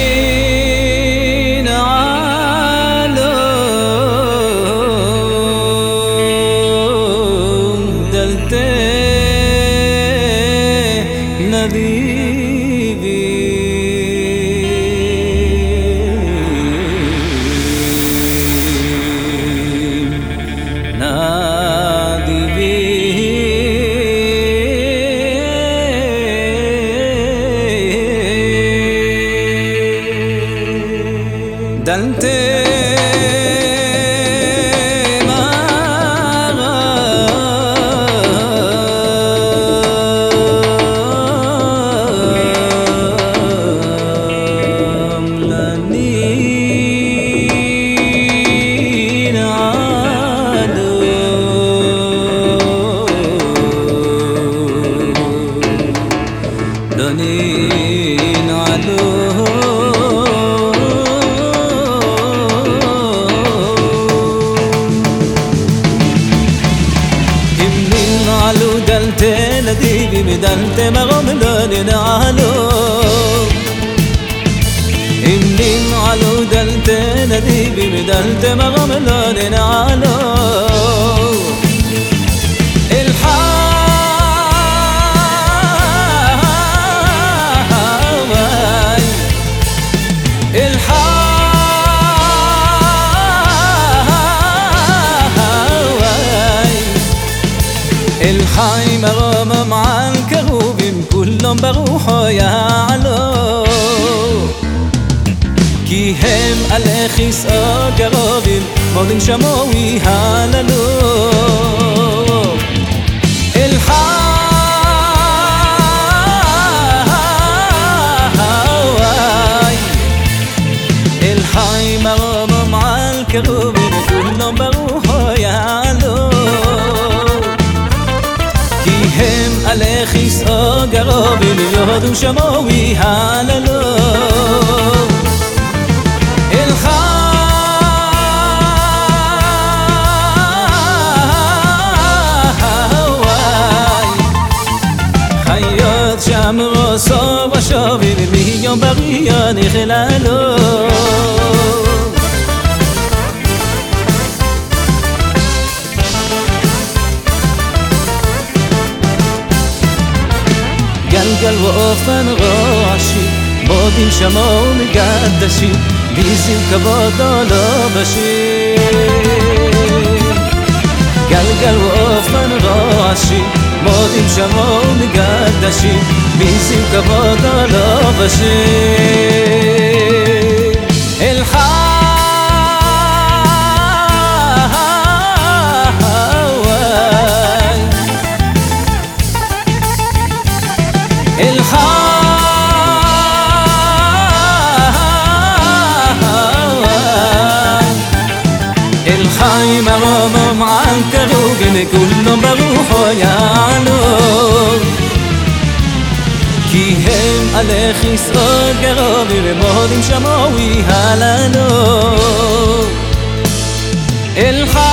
منين عالو دلتي نبيبي دلتي علو دلتي نديبي بدلتي مغم دنين علو إمنين علو دلتي نديبي بدلتي مغم دنين علو الحاوي الحي مغام مع الكروبين كلهم بروحو يعلو כי הם הלכיס הקרובים מודים שמוי הללו باليهود وشموي هاللو الخواي خياط شمع وصاب وشابر ميان بقيان خلالو בריא נכללו גלגל ואופן רועשי מודים שמו ומקדשים ביזים כבוד לא לא בשיר גלגל ואופן רועשי מודים שמו ומקדשים ביזים כבוד לא לא בשיר אל חי אל חי מרום על קרוגן כולו ברוחו יעלו כי הם עלי כיסאות גרובי ומודים שמוי הלנו אל חי